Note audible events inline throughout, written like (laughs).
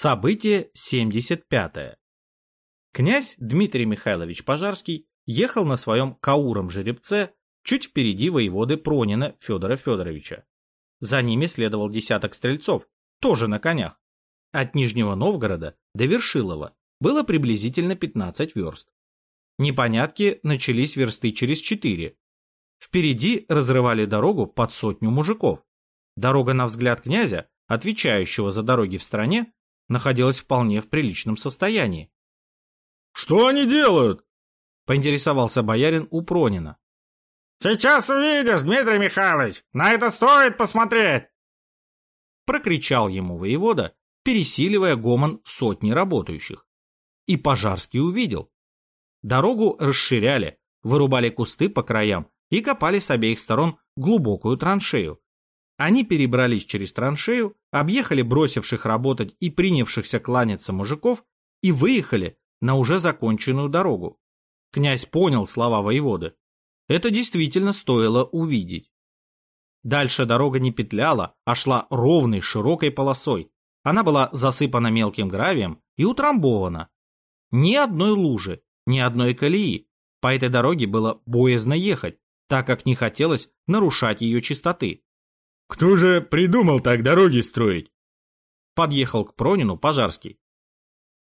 Событие 75. Князь Дмитрий Михайлович Пожарский ехал на своем кауром жеребце чуть впереди воеводы Пронина Федора Федоровича. За ними следовал десяток стрельцов, тоже на конях. От Нижнего Новгорода до Вершилова было приблизительно 15 верст. Непонятки начались версты через четыре. Впереди разрывали дорогу под сотню мужиков. Дорога на взгляд князя, отвечающего за дороги в стране, находилась вполне в приличном состоянии. «Что они делают?» — поинтересовался боярин у Пронина. «Сейчас увидишь, Дмитрий Михайлович! На это стоит посмотреть!» Прокричал ему воевода, пересиливая гомон сотни работающих. И Пожарский увидел. Дорогу расширяли, вырубали кусты по краям и копали с обеих сторон глубокую траншею, они перебрались через траншею, объехали бросивших работать и принявшихся кланяться мужиков и выехали на уже законченную дорогу. Князь понял слова воеводы. Это действительно стоило увидеть. Дальше дорога не петляла, а шла ровной широкой полосой. Она была засыпана мелким гравием и утрамбована. Ни одной лужи, ни одной колеи. По этой дороге было боязно ехать, так как не хотелось нарушать ее чистоты. Кто же придумал так дороги строить? Подъехал к Пронину Пожарский.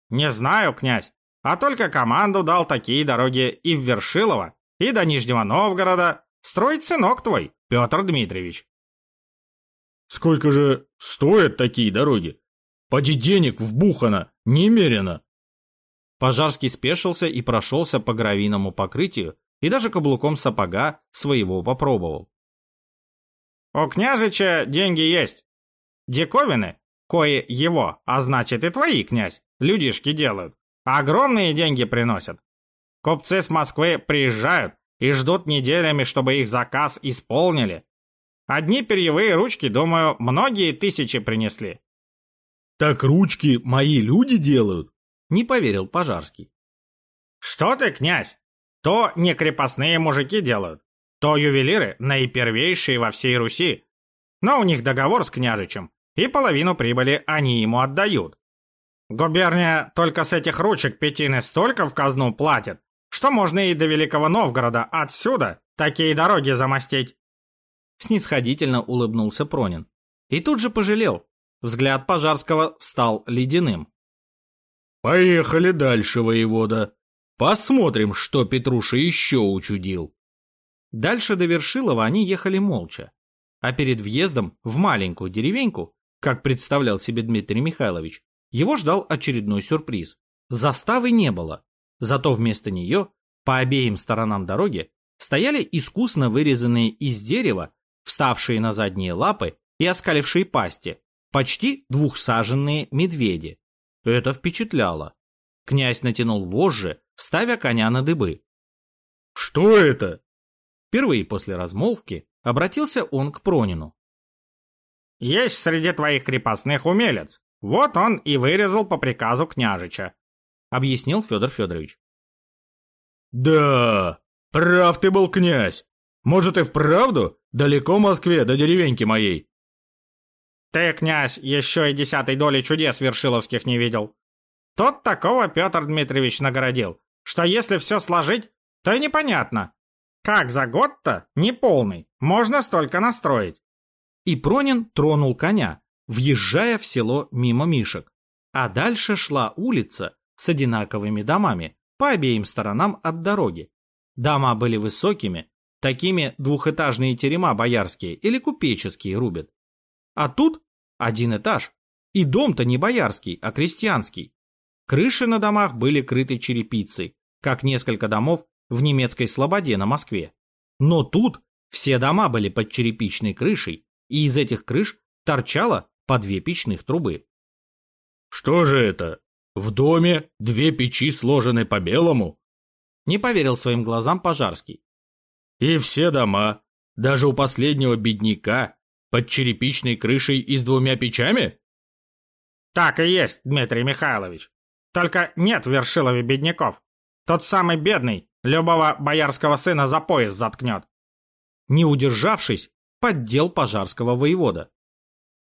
Не знаю, князь, а только команду дал такие дороги и в Вершилово, и до Нижнего Новгорода строить сынок твой, Петр Дмитриевич. Сколько же стоят такие дороги? Поди денег вбухано, немерено. Пожарский спешился и прошелся по гравийному покрытию и даже каблуком сапога своего попробовал. У княжича деньги есть. Диковины, кое его, а значит и твои, князь, людишки делают. Огромные деньги приносят. Купцы с Москвы приезжают и ждут неделями, чтобы их заказ исполнили. Одни перьевые ручки, думаю, многие тысячи принесли. Так ручки мои люди делают? Не поверил Пожарский. Что ты, князь? То не крепостные мужики делают то ювелиры наипервейшие во всей Руси. Но у них договор с княжичем, и половину прибыли они ему отдают. Губерния только с этих ручек пятины столько в казну платит, что можно и до Великого Новгорода отсюда такие дороги замостить. Снисходительно улыбнулся Пронин. И тут же пожалел. Взгляд Пожарского стал ледяным. «Поехали дальше, воевода. Посмотрим, что Петруша еще учудил». Дальше до Вершилова они ехали молча. А перед въездом в маленькую деревеньку, как представлял себе Дмитрий Михайлович, его ждал очередной сюрприз. Заставы не было, зато вместо нее, по обеим сторонам дороги, стояли искусно вырезанные из дерева, вставшие на задние лапы и оскалившие пасти, почти двухсаженные медведи. Это впечатляло. Князь натянул вожжи, ставя коня на дыбы. «Что это?» Впервые после размолвки обратился он к Пронину. «Есть среди твоих крепостных умелец. Вот он и вырезал по приказу княжича», — объяснил Федор Федорович. «Да, прав ты был, князь. Может и вправду далеко Москве до деревеньки моей?» «Ты, князь, еще и десятой доли чудес вершиловских не видел. Тот такого Петр Дмитриевич нагородил, что если все сложить, то и непонятно, как за год-то, неполный, можно столько настроить. И Пронин тронул коня, въезжая в село мимо Мишек. А дальше шла улица с одинаковыми домами по обеим сторонам от дороги. Дома были высокими, такими двухэтажные терема боярские или купеческие рубят. А тут один этаж, и дом-то не боярский, а крестьянский. Крыши на домах были крыты черепицей, как несколько домов в немецкой Слободе на Москве. Но тут все дома были под черепичной крышей, и из этих крыш торчало по две печных трубы. «Что же это? В доме две печи сложены по-белому?» Не поверил своим глазам Пожарский. «И все дома, даже у последнего бедняка, под черепичной крышей и с двумя печами?» «Так и есть, Дмитрий Михайлович. Только нет в Вершилове бедняков. Тот самый бедный, Любого боярского сына за пояс заткнет. Не удержавшись, поддел пожарского воевода.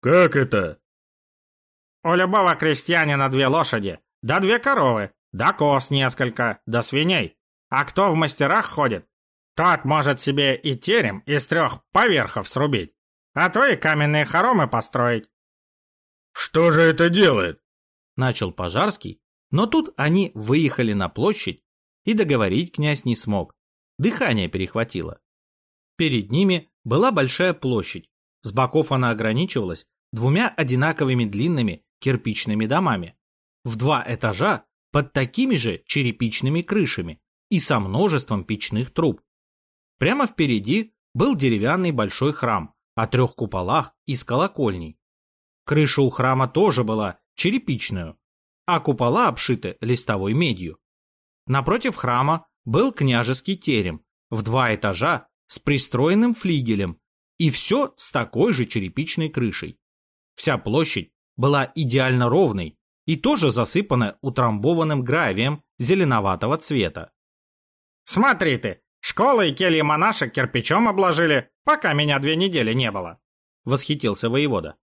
«Как это?» У любого крестьянина две лошади, да две коровы, да коз несколько, да свиней. А кто в мастерах ходит, тот может себе и терем из трех поверхов срубить, а то и каменные хоромы построить. «Что же это делает?» Начал Пожарский, но тут они выехали на площадь, и договорить князь не смог. Дыхание перехватило. Перед ними была большая площадь. С боков она ограничивалась двумя одинаковыми длинными кирпичными домами. В два этажа под такими же черепичными крышами и со множеством печных труб. Прямо впереди был деревянный большой храм о трех куполах из колокольней. Крыша у храма тоже была черепичную, а купола обшиты листовой медью. Напротив храма был княжеский терем в два этажа с пристроенным флигелем и все с такой же черепичной крышей. Вся площадь была идеально ровной и тоже засыпана утрамбованным гравием зеленоватого цвета. «Смотри ты, школы и кельи монашек кирпичом обложили, пока меня две недели не было», — восхитился воевода.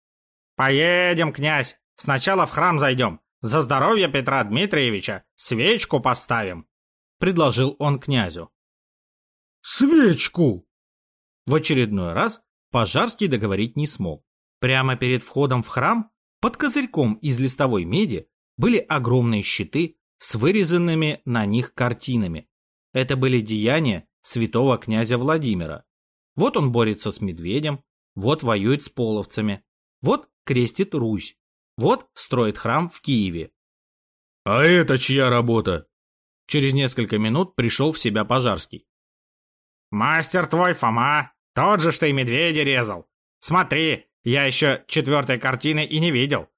«Поедем, князь, сначала в храм зайдем, за здоровье Петра Дмитриевича свечку поставим», — предложил он князю. «Свечку!» В очередной раз Пожарский договорить не смог. Прямо перед входом в храм под козырьком из листовой меди были огромные щиты с вырезанными на них картинами. Это были деяния святого князя Владимира. Вот он борется с медведем, вот воюет с половцами, вот крестит Русь, вот строит храм в Киеве. «А это чья работа?» Через несколько минут пришел в себя Пожарский. «Мастер твой, Фома, тот же, что и медведя резал. Смотри, я еще четвертой картины и не видел.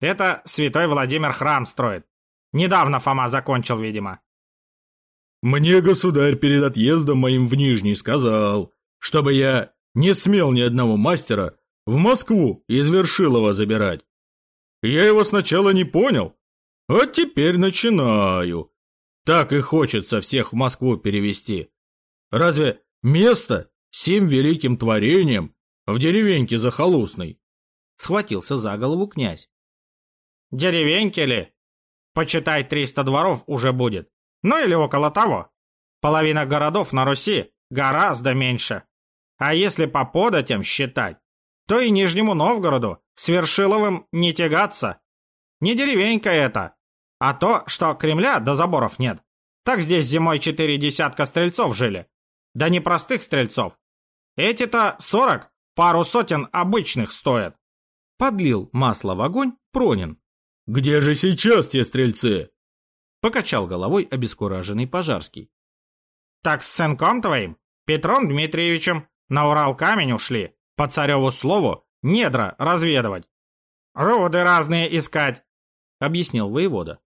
Это святой Владимир храм строит. Недавно Фома закончил, видимо. Мне государь перед отъездом моим в Нижний сказал, чтобы я не смел ни одного мастера в Москву из Вершилова забирать. Я его сначала не понял, а теперь начинаю. Так и хочется всех в Москву перевести. Разве место всем великим творением в деревеньке захолустной. Схватился за голову князь. Деревеньки ли? Почитай, триста дворов уже будет. Ну или около того. Половина городов на Руси гораздо меньше. А если по податям считать, то и Нижнему Новгороду с Вершиловым не тягаться. Не деревенька это, а то, что Кремля до заборов нет. Так здесь зимой четыре десятка стрельцов жили. Да не простых стрельцов. Эти-то сорок Пару сотен обычных стоят. Подлил масло в огонь Пронин. Где же сейчас те стрельцы? Покачал головой обескураженный Пожарский. Так с сынком твоим, Петром Дмитриевичем, на Урал камень ушли, по цареву слову, недра разведывать. Руды разные искать, объяснил воевода.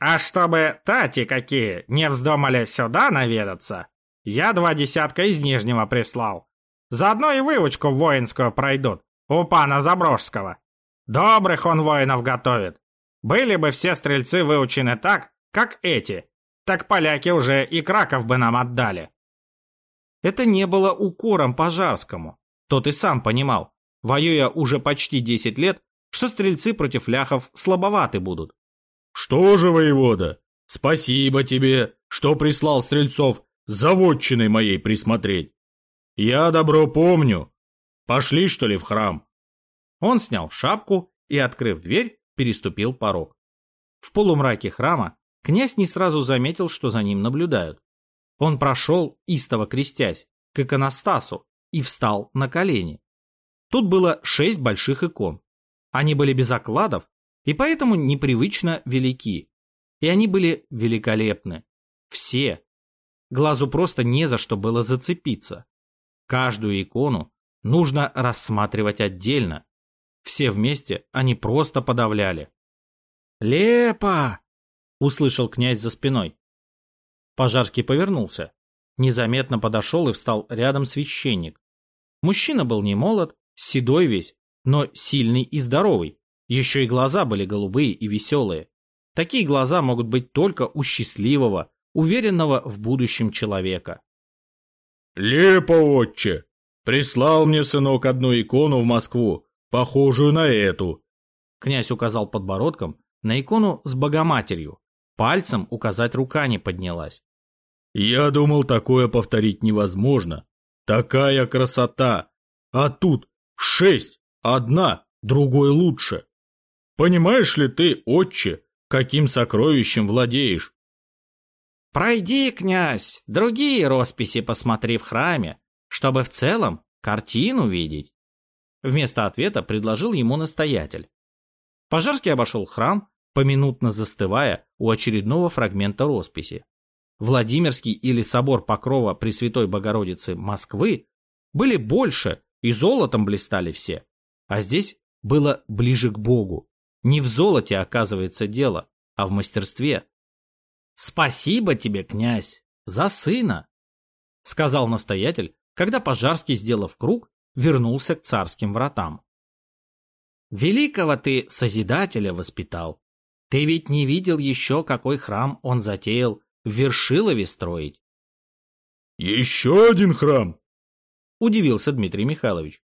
А чтобы тати какие не вздумали сюда наведаться, я два десятка из Нижнего прислал. Заодно и выучку воинскую пройдут у пана Заброжского. Добрых он воинов готовит. Были бы все стрельцы выучены так, как эти, так поляки уже и Краков бы нам отдали. Это не было укором Пожарскому. Тот и сам понимал, воюя уже почти 10 лет, что стрельцы против ляхов слабоваты будут. «Что же, воевода, спасибо тебе, что прислал стрельцов за вотчиной моей присмотреть. «Я добро помню. Пошли, что ли, в храм?» Он снял шапку и, открыв дверь, переступил порог. В полумраке храма князь не сразу заметил, что за ним наблюдают. Он прошел, истово крестясь, к иконостасу и встал на колени. Тут было шесть больших икон. Они были без окладов и поэтому непривычно велики. И они были великолепны. Все. Глазу просто не за что было зацепиться. Каждую икону нужно рассматривать отдельно. Все вместе они просто подавляли. «Лепо!» — услышал князь за спиной. Пожарский повернулся. Незаметно подошел и встал рядом священник. Мужчина был не молод, седой весь, но сильный и здоровый. Еще и глаза были голубые и веселые. Такие глаза могут быть только у счастливого, уверенного в будущем человека. «Лепо, отче! Прислал мне сынок одну икону в Москву, похожую на эту. Князь указал подбородком на икону с Богоматерью. Пальцем указать рука не поднялась. Я думал, такое повторить невозможно. Такая красота! А тут шесть, одна, другой лучше. Понимаешь ли ты, отче, каким сокровищем владеешь? Пройди, князь, другие росписи посмотри в храме, чтобы в целом картину видеть. Вместо ответа предложил ему настоятель. Пожарский обошел храм, поминутно застывая у очередного фрагмента росписи. Владимирский или собор Покрова Пресвятой Богородицы Москвы были больше и золотом блистали все. А здесь было ближе к Богу. Не в золоте, оказывается, дело, а в мастерстве. «Спасибо тебе, князь, за сына!» — сказал настоятель, когда Пожарский, сделав круг, вернулся к царским вратам. «Великого ты Созидателя воспитал. Ты ведь не видел еще, какой храм он затеял в Вершилове строить. «Еще один храм?» – удивился Дмитрий Михайлович.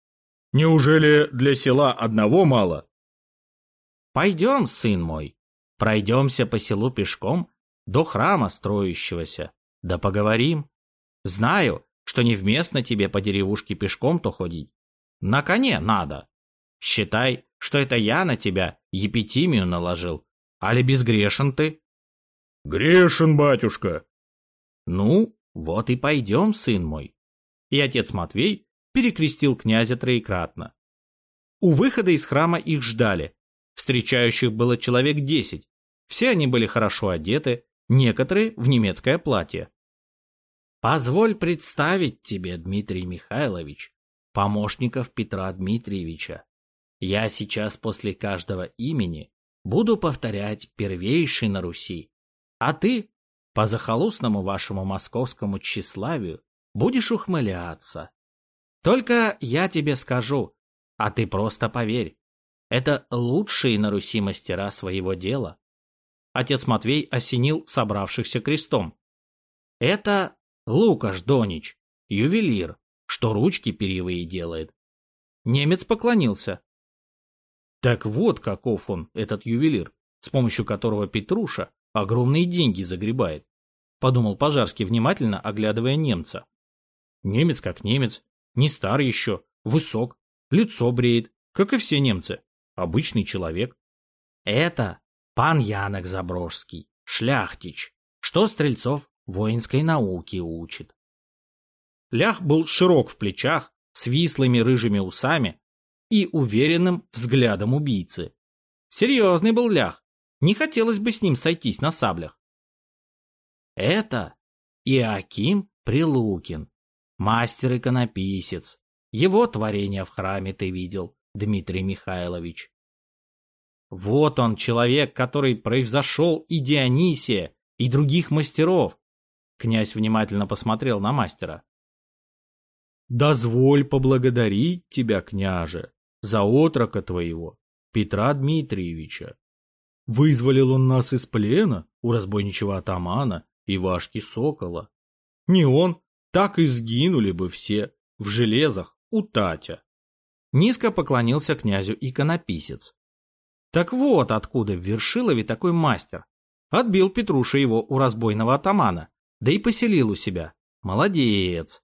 «Неужели для села одного мало?» «Пойдем, сын мой, пройдемся по селу пешком до храма строящегося, да поговорим. Знаю, что невместно тебе по деревушке пешком-то ходить. На коне надо. Считай, что это я на тебя епитимию наложил. Али безгрешен ты?» «Грешен, батюшка!» «Ну, вот и пойдем, сын мой!» И отец Матвей перекрестил князя троекратно. У выхода из храма их ждали. Встречающих было человек десять. Все они были хорошо одеты, некоторые в немецкое платье. «Позволь представить тебе, Дмитрий Михайлович, помощников Петра Дмитриевича. Я сейчас после каждого имени буду повторять первейший на Руси, а ты, по захолустному вашему московскому тщеславию, будешь ухмыляться. Только я тебе скажу, а ты просто поверь. Это лучшие на Руси мастера своего дела. Отец Матвей осенил собравшихся крестом. Это Лукаш Донич, ювелир, что ручки перьевые делает. Немец поклонился. Так вот каков он, этот ювелир, с помощью которого Петруша огромные деньги загребает, подумал Пожарский, внимательно оглядывая немца. Немец как немец, не стар еще, высок, лицо бреет, как и все немцы, обычный человек. Это пан Янок Заброжский, шляхтич, что стрельцов воинской науки учит. Лях был широк в плечах, с вислыми рыжими усами и уверенным взглядом убийцы. Серьезный был Лях, не хотелось бы с ним сойтись на саблях. Это Иаким Прилукин, мастер-иконописец. Его творение в храме ты видел, Дмитрий Михайлович. Вот он, человек, который превзошел и Дионисия, и других мастеров. Князь внимательно посмотрел на мастера. «Дозволь поблагодарить тебя, княже, за отрока твоего, Петра Дмитриевича. Вызволил он нас из плена у разбойничего атамана и Вашки Сокола. Не он, так и сгинули бы все в железах у Татя. Низко поклонился князю иконописец. Так вот откуда в Вершилове такой мастер. Отбил Петруша его у разбойного атамана, да и поселил у себя. Молодец.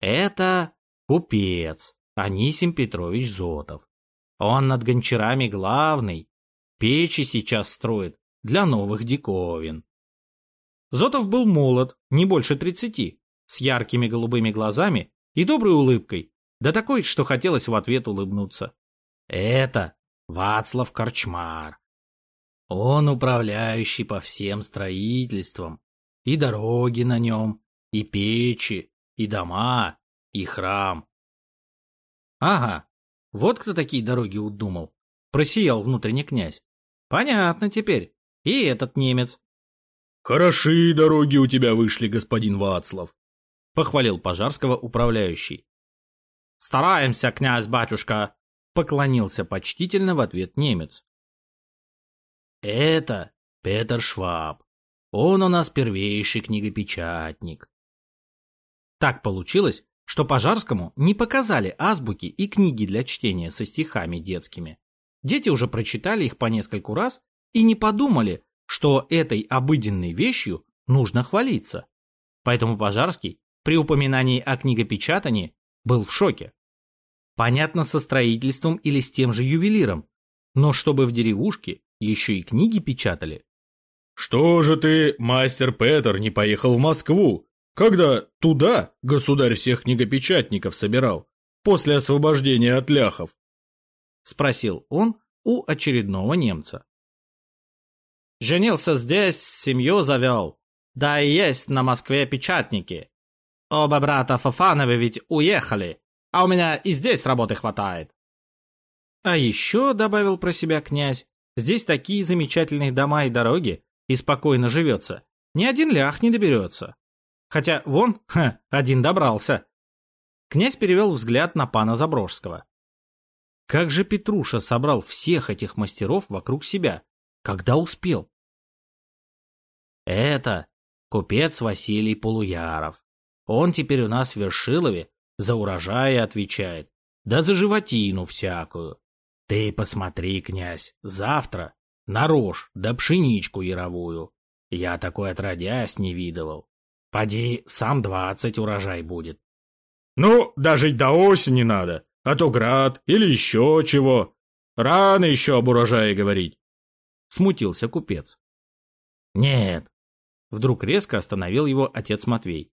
Это купец Анисим Петрович Зотов. Он над гончарами главный, Печи сейчас строит для новых диковин. Зотов был молод, не больше тридцати, с яркими голубыми глазами и доброй улыбкой, да такой, что хотелось в ответ улыбнуться. Это Вацлав Корчмар. Он управляющий по всем строительствам, и дороги на нем, и печи, и дома, и храм. Ага, вот кто такие дороги удумал, просиял внутренний князь. Понятно теперь. И этот немец. Хорошие дороги у тебя вышли, господин Вацлав, похвалил Пожарского управляющий. Стараемся, князь-батюшка, поклонился почтительно в ответ немец. Это Петер Шваб. Он у нас первейший книгопечатник. Так получилось, что Пожарскому не показали азбуки и книги для чтения со стихами детскими. Дети уже прочитали их по нескольку раз и не подумали, что этой обыденной вещью нужно хвалиться. Поэтому Пожарский при упоминании о книгопечатании был в шоке. Понятно, со строительством или с тем же ювелиром, но чтобы в деревушке еще и книги печатали. «Что же ты, мастер Петер, не поехал в Москву, когда туда государь всех книгопечатников собирал, после освобождения от ляхов?» Спросил он у очередного немца. «Женился здесь, семью завел, да и есть на Москве печатники. Оба брата Фафановы ведь уехали, а у меня и здесь работы хватает». А еще, добавил про себя князь, здесь такие замечательные дома и дороги, и спокойно живется. Ни один лях не доберется. Хотя вон, (laughs) ха, один добрался. Князь перевел взгляд на пана Заброжского. Как же Петруша собрал всех этих мастеров вокруг себя? Когда успел? Это купец Василий Полуяров. Он теперь у нас в Вершилове за урожай отвечает, да за животину всякую. Ты посмотри, князь, завтра на рожь да пшеничку яровую. Я такой отродясь не видывал. Поди, сам двадцать урожай будет. Ну, дожить до осени надо, а то град или еще чего. Рано еще об урожае говорить. Смутился купец. Нет. Вдруг резко остановил его отец Матвей.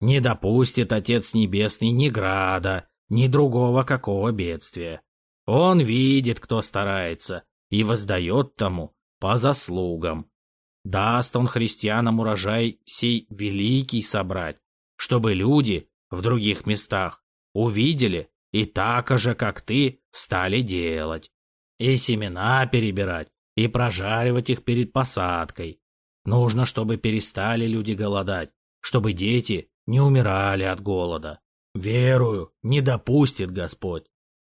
Не допустит Отец Небесный ни града, ни другого какого бедствия. Он видит, кто старается, и воздает тому по заслугам. Даст он христианам урожай сей великий собрать, чтобы люди в других местах увидели и так же, как ты, стали делать. И семена перебирать, и прожаривать их перед посадкой. Нужно, чтобы перестали люди голодать, чтобы дети не умирали от голода. Верую, не допустит Господь.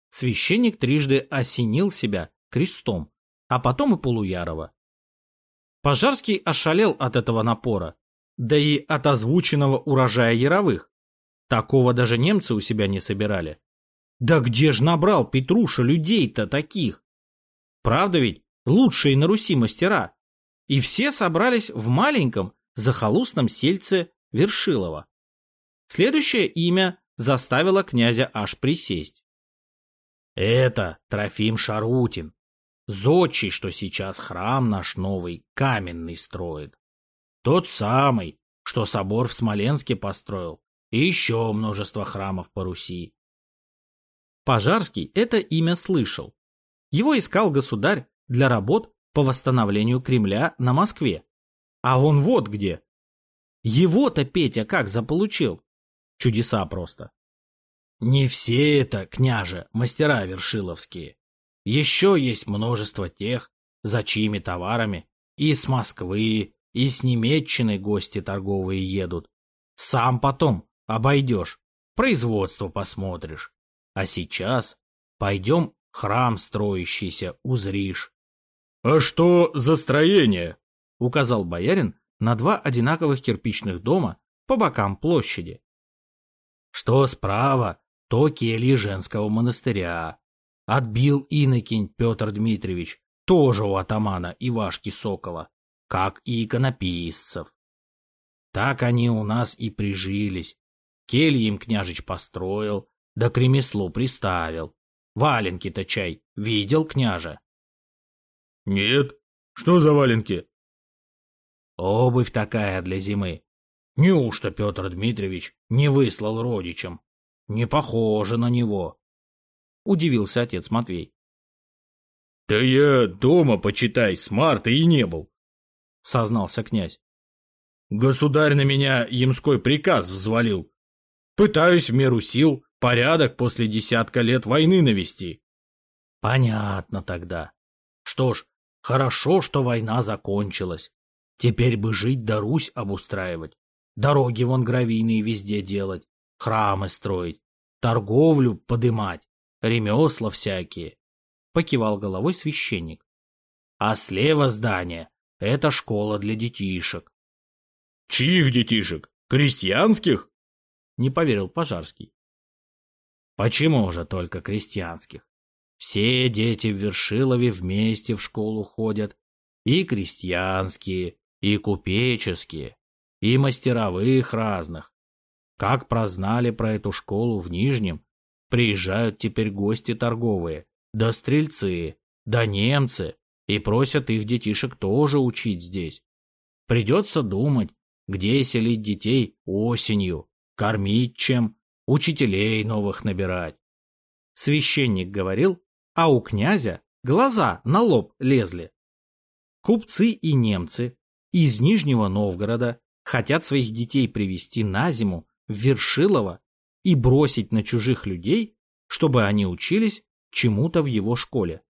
Священник трижды осенил себя крестом, а потом и Полуярова. Пожарский ошалел от этого напора, да и от озвученного урожая яровых. Такого даже немцы у себя не собирали. Да где ж набрал Петруша людей-то таких? Правда ведь, лучшие на Руси мастера. И все собрались в маленьком захолустном сельце Вершилова. Следующее имя заставило князя аж присесть. Это Трофим Шарутин, зодчий, что сейчас храм наш новый, каменный строит. Тот самый, что собор в Смоленске построил, и еще множество храмов по Руси. Пожарский это имя слышал. Его искал государь для работ по восстановлению Кремля на Москве. А он вот где. Его-то Петя как заполучил? Чудеса просто. Не все это, княже, мастера вершиловские. Еще есть множество тех, за чьими товарами и с Москвы, и с Немеччины гости торговые едут. Сам потом обойдешь, производство посмотришь. А сейчас пойдем храм строящийся узришь. — А что за строение? — указал боярин на два одинаковых кирпичных дома по бокам площади. Что справа, то кельи женского монастыря. Отбил инокинь Петр Дмитриевич, тоже у атамана Ивашки Сокола, как и иконописцев. Так они у нас и прижились. Кельи им княжич построил, да к ремеслу приставил. Валенки-то чай видел княже? Нет. Что за валенки? Обувь такая для зимы. Неужто Петр Дмитриевич не выслал родичам? Не похоже на него. Удивился отец Матвей. Да я дома, почитай, с марта и не был. Сознался князь. Государь на меня ямской приказ взвалил. Пытаюсь в меру сил порядок после десятка лет войны навести. Понятно тогда. Что ж, хорошо, что война закончилась. Теперь бы жить да Русь обустраивать. Дороги вон гравийные везде делать, храмы строить, торговлю подымать, ремесла всякие. Покивал головой священник. А слева здание — это школа для детишек. Чьих детишек? Крестьянских? Не поверил Пожарский. Почему же только крестьянских? Все дети в Вершилове вместе в школу ходят, и крестьянские, и купеческие, и мастеровых разных. Как прознали про эту школу в Нижнем, приезжают теперь гости торговые, да стрельцы, да немцы, и просят их детишек тоже учить здесь. Придется думать, где селить детей осенью, кормить чем, учителей новых набирать. Священник говорил, а у князя глаза на лоб лезли. Купцы и немцы из Нижнего Новгорода хотят своих детей привести на зиму в Вершилово и бросить на чужих людей, чтобы они учились чему-то в его школе.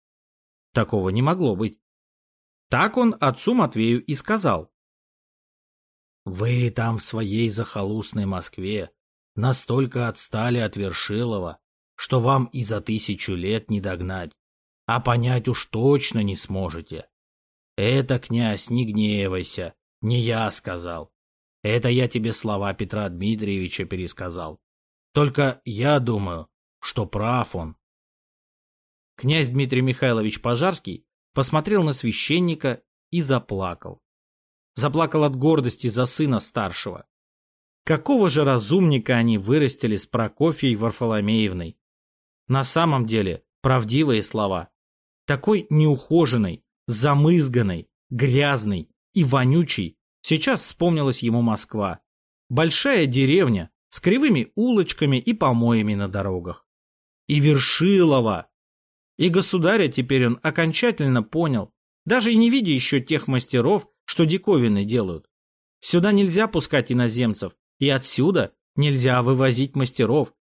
Такого не могло быть. Так он отцу Матвею и сказал. «Вы там в своей захолустной Москве настолько отстали от Вершилова, что вам и за тысячу лет не догнать, а понять уж точно не сможете. Это, князь, не гневайся, не я сказал. Это я тебе слова Петра Дмитриевича пересказал. Только я думаю, что прав он. Князь Дмитрий Михайлович Пожарский посмотрел на священника и заплакал. Заплакал от гордости за сына старшего. Какого же разумника они вырастили с Прокофьей Варфоломеевной? На самом деле, правдивые слова. Такой неухоженной, замызганной, грязной и вонючей сейчас вспомнилась ему Москва. Большая деревня с кривыми улочками и помоями на дорогах. И Вершилова. И государя теперь он окончательно понял, даже и не видя еще тех мастеров, что диковины делают. Сюда нельзя пускать иноземцев, и отсюда нельзя вывозить мастеров.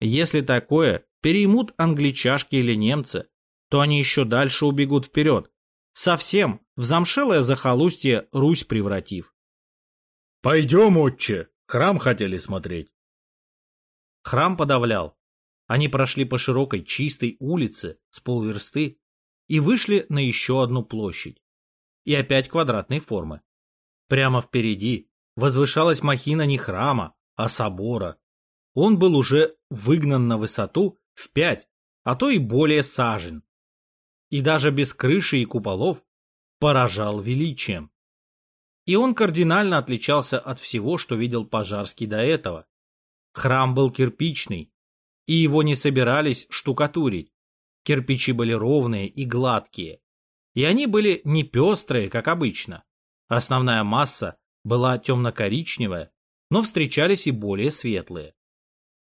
Если такое переймут англичашки или немцы, то они еще дальше убегут вперед, совсем в замшелое захолустье Русь превратив. «Пойдем, отче, храм хотели смотреть». Храм подавлял. Они прошли по широкой чистой улице с полверсты и вышли на еще одну площадь. И опять квадратной формы. Прямо впереди возвышалась махина не храма, а собора. Он был уже выгнан на высоту в пять, а то и более сажен. И даже без крыши и куполов поражал величием. И он кардинально отличался от всего, что видел Пожарский до этого. Храм был кирпичный, и его не собирались штукатурить. Кирпичи были ровные и гладкие. И они были не пестрые, как обычно. Основная масса была темно-коричневая, но встречались и более светлые.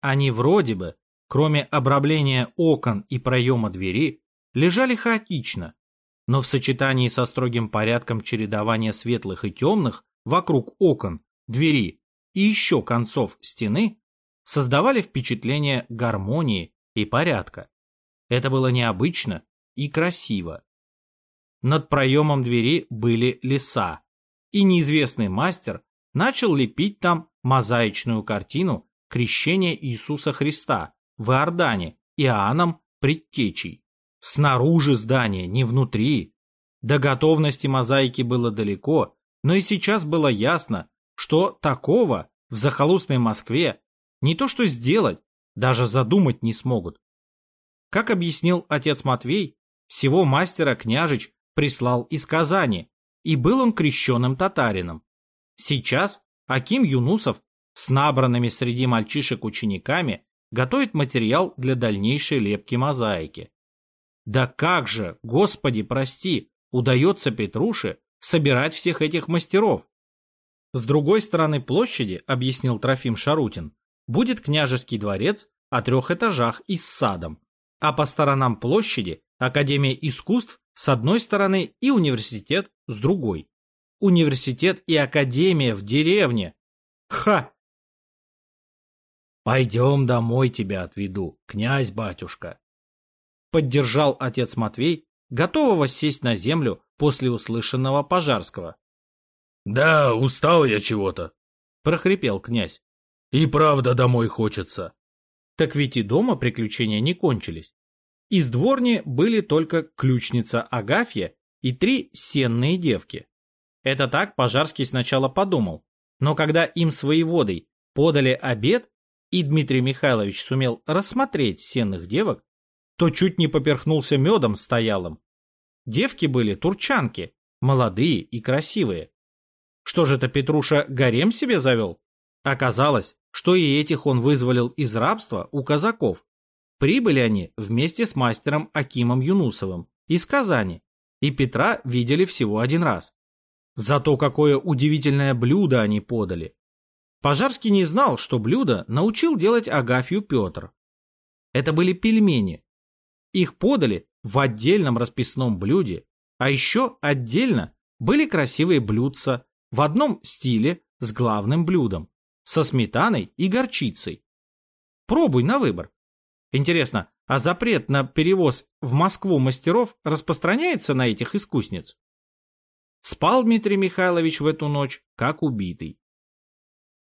Они вроде бы кроме обрабления окон и проема двери, лежали хаотично, но в сочетании со строгим порядком чередования светлых и темных вокруг окон, двери и еще концов стены создавали впечатление гармонии и порядка. Это было необычно и красиво. Над проемом двери были леса, и неизвестный мастер начал лепить там мозаичную картину крещения Иисуса Христа в Иордане Иоанном Предтечей. Снаружи здания, не внутри. До готовности мозаики было далеко, но и сейчас было ясно, что такого в захолустной Москве не то что сделать, даже задумать не смогут. Как объяснил отец Матвей, всего мастера княжич прислал из Казани, и был он крещенным татарином. Сейчас Аким Юнусов с набранными среди мальчишек учениками готовит материал для дальнейшей лепки мозаики. Да как же, господи, прости, удается Петруше собирать всех этих мастеров? С другой стороны площади, объяснил Трофим Шарутин, будет княжеский дворец о трех этажах и с садом, а по сторонам площади Академия искусств с одной стороны и университет с другой. Университет и академия в деревне. Ха! «Пойдем домой тебя отведу, князь-батюшка!» Поддержал отец Матвей, готового сесть на землю после услышанного Пожарского. «Да, устал я чего-то», — прохрипел князь. «И правда домой хочется». Так ведь и дома приключения не кончились. Из дворни были только ключница Агафья и три сенные девки. Это так Пожарский сначала подумал, но когда им с воеводой подали обед, и Дмитрий Михайлович сумел рассмотреть сенных девок, то чуть не поперхнулся медом стоялым. Девки были турчанки, молодые и красивые. Что же это Петруша гарем себе завел? Оказалось, что и этих он вызволил из рабства у казаков. Прибыли они вместе с мастером Акимом Юнусовым из Казани, и Петра видели всего один раз. Зато какое удивительное блюдо они подали. Пожарский не знал, что блюдо научил делать Агафью Петр. Это были пельмени. Их подали в отдельном расписном блюде, а еще отдельно были красивые блюдца в одном стиле с главным блюдом, со сметаной и горчицей. Пробуй на выбор. Интересно, а запрет на перевоз в Москву мастеров распространяется на этих искусниц? Спал Дмитрий Михайлович в эту ночь, как убитый.